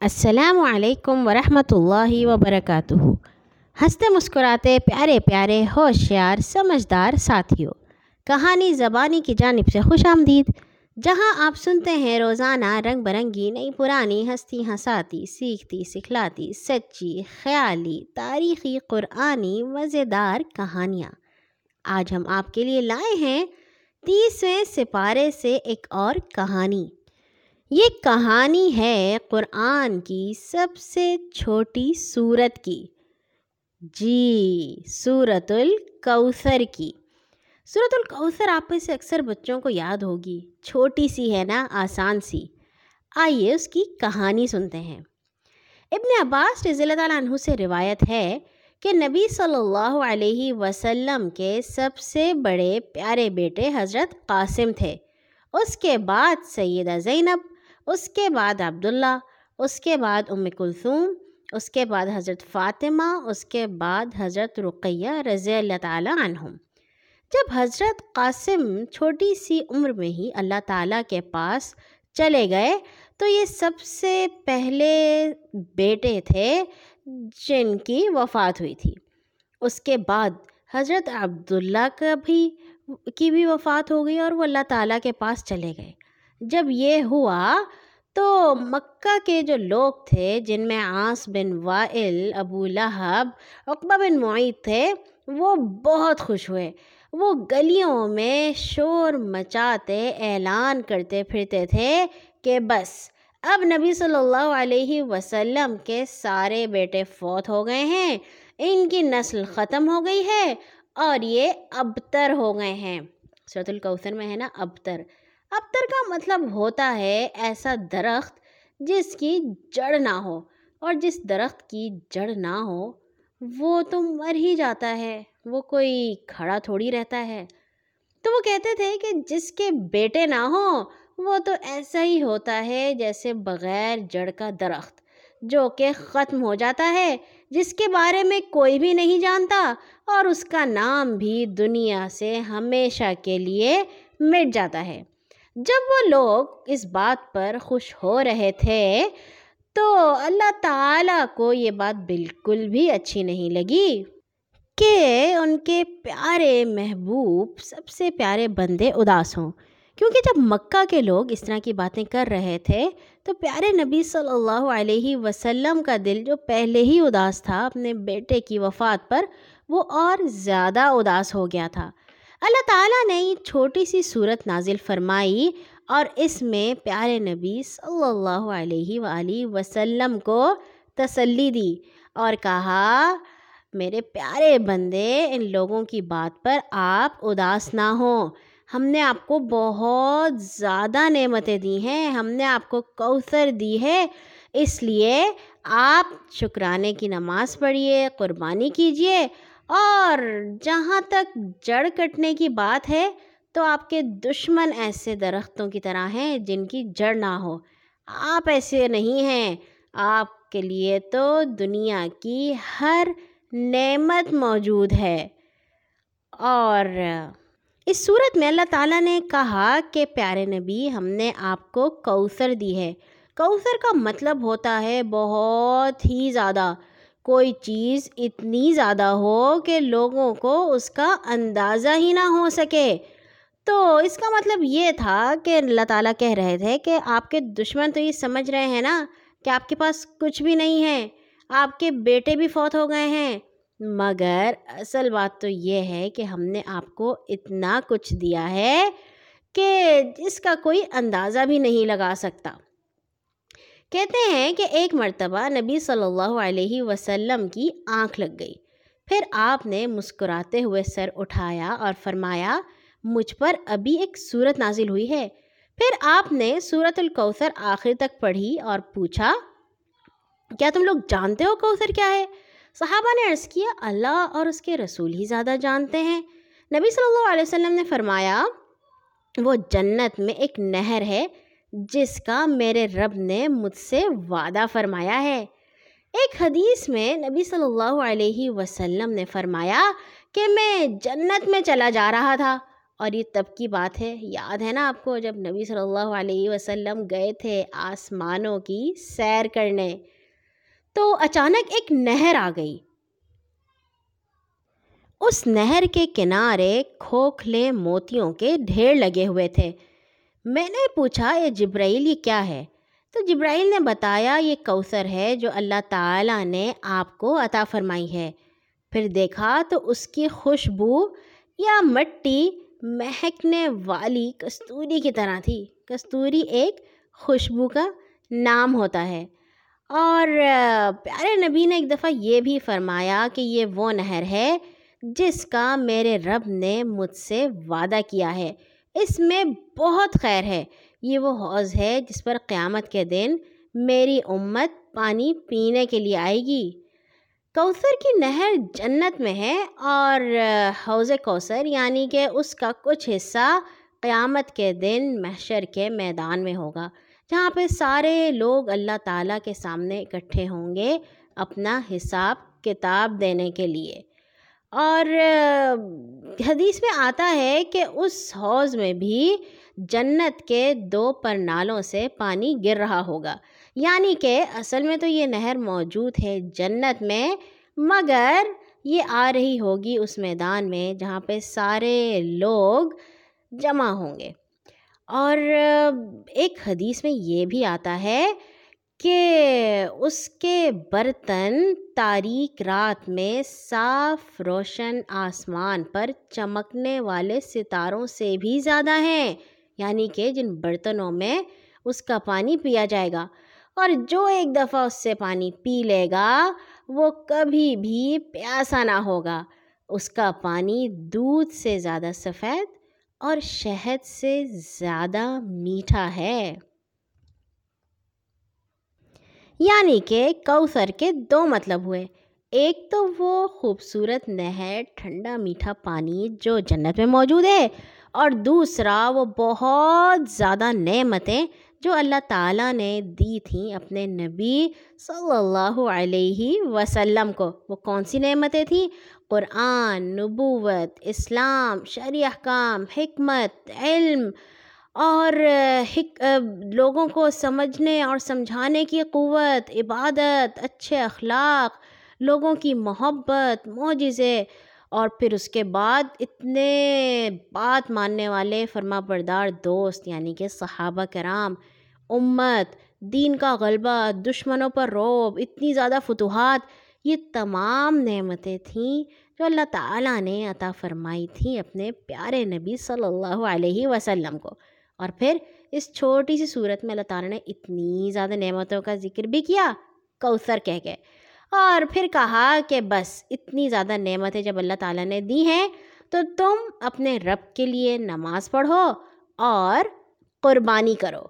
السلام علیکم ورحمۃ اللہ وبرکاتہ۔ ہنستے مسکراتے پیارے پیارے ہوشیار سمجھدار ساتھیوں، کہانی زبانی کی جانب سے خوش آمدید۔ جہاں آپ سنتے ہیں روزانہ رنگ برنگی، نئی پرانی ہستی ہساتی سیکھتی، سکھلاتی، سچی، خیالی، تاریخی، قرآنی، مزیدار کہانیاں۔ آج ہم آپ کے لیے لائے ہیں تیسویں سپارے سے ایک اور کہانی۔ یہ کہانی ہے قرآن کی سب سے چھوٹی صورت کی۔ جی صورت الکوثر کی۔ صورت الکوثر آپ میں سے اکثر بچوں کو یاد ہوگی۔ چھوٹی سی ہے نا، آسان سی۔ آئیے اس کی کہانی سنتے ہیں۔ ابن عباس رضی اللہ تعالیٰ عنہ سے روایت ہے کہ نبی صلی اللہ علیہ وسلم کے سب سے بڑے پیارے بیٹے حضرت قاسم تھے۔ اس کے بعد سیدہ زینب اس کے بعد عبداللہ، اس کے بعد ام کلثوم، اس کے بعد حضرت فاطمہ، اس کے بعد حضرت رقیہ رضی اللہ تعالیٰ عنہم۔ جب حضرت قاسم چھوٹی سی عمر میں ہی اللہ تعالیٰ کے پاس چلے گئے تو یہ سب سے پہلے بیٹے تھے جن کی وفات ہوئی تھی۔ اس کے بعد حضرت عبداللہ کا بھی، کی بھی وفات ہو گئی اور وہ اللہ تعالیٰ کے پاس چلے گئے۔ جب یہ ہوا تو مکہ کے جو لوگ تھے، جن میں آس بن وائل، ابو لہب اقبہ بن معید تھے، وہ بہت خوش ہوئے۔ وہ گلیوں میں شور مچاتے، اعلان کرتے پھرتے تھے کہ بس، اب نبی صلی اللہ علیہ وسلم کے سارے بیٹے فوت ہو گئے ہیں، ان کی نسل ختم ہو گئی ہے اور یہ ابتر ہو گئے ہیں۔ صورت الکوثر میں ہے نا، ابتر۔ ابتر کا مطلب ہوتا ہے ایسا درخت جس کی جڑ نہ ہو اور جس درخت کی جڑ نہ ہو، وہ تو مر ہی جاتا ہے، وہ کوئی کھڑا تھوڑی رہتا ہے۔ تو وہ کہتے تھے کہ جس کے بیٹے نہ ہوں، وہ تو ایسا ہی ہوتا ہے جیسے بغیر جڑ کا درخت، جو کہ ختم ہو جاتا ہے، جس کے بارے میں کوئی بھی نہیں جانتا اور اس کا نام بھی دنیا سے ہمیشہ کے لیے مٹ جاتا ہے۔ جب وہ لوگ اس بات پر خوش ہو رہے تھے، تو اللہ تعالیٰ کو یہ بات بالکل بھی اچھی نہیں لگی کہ ان کے پیارے محبوب، سب سے پیارے بندے اداس ہوں۔ کیونکہ جب مکہ کے لوگ اس طرح کی باتیں کر رہے تھے، تو پیارے نبی صلی اللہ علیہ وسلم کا دل جو پہلے ہی اداس تھا، اپنے بیٹے کی وفات پر وہ اور زیادہ اداس ہو گیا تھا۔ اللہ تعالیٰ نے یہ چھوٹی سی صورت نازل فرمائی اور اس میں پیارے نبی صلی اللہ علیہ وآلہ وسلم کو تسلی دی اور کہا، میرے پیارے بندے، ان لوگوں کی بات پر آپ اداس نہ ہوں۔ ہم نے آپ کو بہت زیادہ نعمتیں دی ہیں، ہم نے آپ کو کوثر دی ہے۔ اس لیے آپ شکرانے کی نماز پڑھیے، قربانی کیجیے اور جہاں تک جڑ کٹنے کی بات ہے، تو آپ کے دشمن ایسے درختوں کی طرح ہیں جن کی جڑ نہ ہو۔ آپ ایسے نہیں ہیں۔ آپ کے لیے تو دنیا کی ہر نعمت موجود ہے۔ اور اس صورت میں اللہ تعالیٰ نے کہا کہ پیارے نبی، ہم نے آپ کو کوثر دی ہے۔ کوثر کا مطلب ہوتا ہے بہت ہی زیادہ۔ کوئی چیز اتنی زیادہ ہو کہ لوگوں کو اس کا اندازہ ہی نہ ہو سکے۔ تو اس کا مطلب یہ تھا کہ اللہ تعالیٰ کہہ رہے تھے کہ آپ کے دشمن تو یہ سمجھ رہے ہیں نا کہ آپ کے پاس کچھ بھی نہیں ہے۔ آپ کے بیٹے بھی فوت ہو گئے ہیں۔ مگر اصل بات تو یہ ہے کہ ہم نے آپ کو اتنا کچھ دیا ہے کہ اس کا کوئی اندازہ بھی نہیں لگا سکتا۔ کہتے ہیں کہ ایک مرتبہ نبی صلی اللہ علیہ وسلم کی آنکھ لگ گئی۔ پھر آپ نے مسکراتے ہوئے سر اٹھایا اور فرمایا، مجھ پر ابھی ایک صورت نازل ہوئی ہے۔ پھر آپ نے صورت الکوثر آخر تک پڑھی اور پوچھا، کیا تم لوگ جانتے ہو کوثر کیا ہے؟ صحابہ نے عرض کیا، اللہ اور اس کے رسول ہی زیادہ جانتے ہیں۔ نبی صلی اللہ علیہ وسلم نے فرمایا، وہ جنت میں ایک نہر ہے جس کا میرے رب نے مجھ سے وعدہ فرمایا ہے۔ ایک حدیث میں نبی صلی اللہ علیہ وسلم نے فرمایا کہ میں جنت میں چلا جا رہا تھا۔ اور یہ تب کی بات ہے، یاد ہے نا آپ کو جب نبی صلی اللہ علیہ وسلم گئے تھے آسمانوں کی سیر کرنے، تو اچانک ایک نہر آ گئی۔ اس نہر کے کنارے کھوکھلے موتیوں کے ڈھیر لگے ہوئے تھے۔ میں نے پوچھا، یہ جبرائیل یہ کیا ہے؟ تو جبرائیل نے بتایا، یہ کوثر ہے جو اللہ تعالیٰ نے آپ کو عطا فرمائی ہے۔ پھر دیکھا تو اس کی خوشبو یا مٹی مہکنے والی کستوری کی طرح تھی۔ کستوری ایک خوشبو کا نام ہوتا ہے۔ اور پیارے نبی نے ایک دفعہ یہ بھی فرمایا کہ یہ وہ نہر ہے جس کا میرے رب نے مجھ سے وعدہ کیا ہے۔ اس میں بہت خیر ہے۔ یہ وہ حوض ہے جس پر قیامت کے دن میری امت پانی پینے کے لیے آئے گی۔ کوثر کی نہر جنت میں ہے اور حوض کوثر یعنی کہ اس کا کچھ حصہ قیامت کے دن محشر کے میدان میں ہوگا، جہاں پہ سارے لوگ اللہ تعالیٰ کے سامنے اکٹھے ہوں گے اپنا حساب کتاب دینے کے لیے۔ اور حدیث میں آتا ہے کہ اس حوض میں بھی جنت کے دو پرنالوں سے پانی گر رہا ہوگا۔ یعنی کہ اصل میں تو یہ نہر موجود ہے جنت میں، مگر یہ آ رہی ہوگی اس میدان میں جہاں پہ سارے لوگ جمع ہوں گے۔ اور ایک حدیث میں یہ بھی آتا ہے کہ اس کے برتن تاریک رات میں صاف روشن آسمان پر چمکنے والے ستاروں سے بھی زیادہ ہیں۔ یعنی کہ جن برتنوں میں اس کا پانی پیا جائے گا۔ اور جو ایک دفعہ اس سے پانی پی لے گا، وہ کبھی بھی پیاسا نہ ہوگا۔ اس کا پانی دودھ سے زیادہ سفید اور شہد سے زیادہ میٹھا ہے۔ یعنی کہ کوثر کے دو مطلب ہوئے۔ ایک تو وہ خوبصورت نہر، ٹھنڈا میٹھا پانی جو جنت میں موجود ہے، اور دوسرا وہ بہت زیادہ نعمتیں جو اللہ تعالیٰ نے دی تھیں اپنے نبی صلی اللہ علیہ وسلم کو۔ وہ کون سی نعمتیں تھیں؟ قرآن، نبوت، اسلام شرع احکام، حکمت، علم اور لوگوں کو سمجھنے اور سمجھانے کی قوت، عبادت، اچھے اخلاق، لوگوں کی محبت، معجزے، اور پھر اس کے بعد اتنے بات ماننے والے فرما بردار دوست یعنی کہ صحابہ کرام، امت، دین کا غلبہ، دشمنوں پر روب، اتنی زیادہ فتوحات، یہ تمام نعمتیں تھیں جو اللہ تعالیٰ نے عطا فرمائی تھیں اپنے پیارے نبی صلی اللہ علیہ وسلم کو۔ اور پھر اس چھوٹی سی صورت میں اللہ تعالیٰ نے اتنی زیادہ نعمتوں کا ذکر بھی کیا، کوثر کہہ کے۔ اور پھر کہا کہ بس اتنی زیادہ نعمتیں جب اللہ تعالیٰ نے دی ہیں تو تم اپنے رب کے لیے نماز پڑھو اور قربانی کرو۔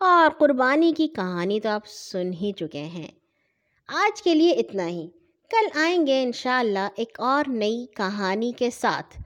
اور قربانی کی کہانی تو آپ سن ہی چکے ہیں۔ آج کے لیے اتنا ہی۔ کل آئیں گے انشاءاللہ ایک اور نئی کہانی کے ساتھ۔